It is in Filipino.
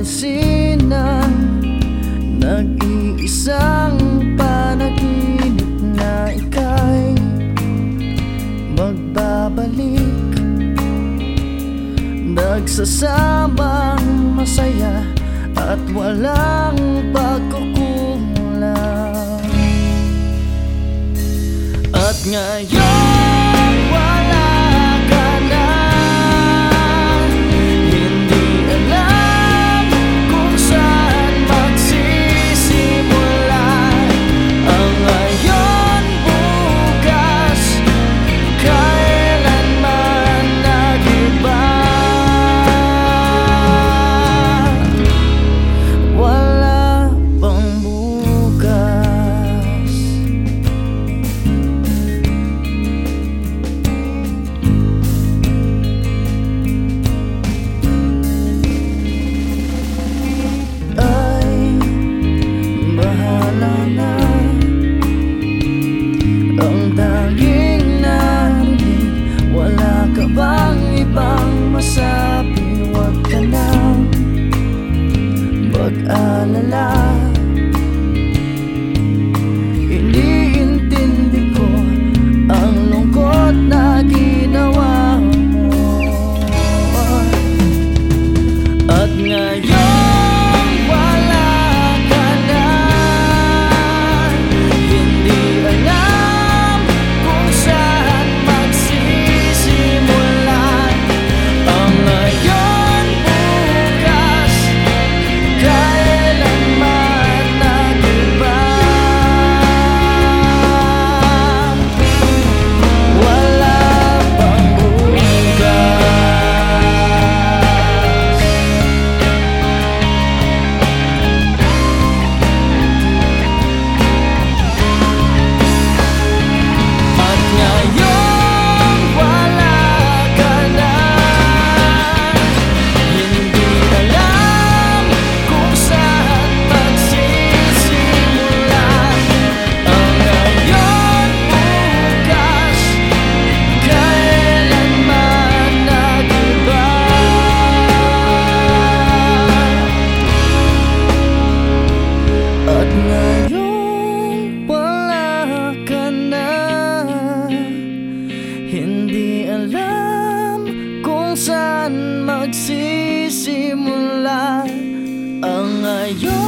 alisinan Nag-iisang panaginip na ika'y Magbabalik. Nagsasamang masaya At walang pagkukulang. At ngayon ang tanging narinig Wala ka bang ibang masabi? Huwag ka na mag-alala magsisimula ang ayaw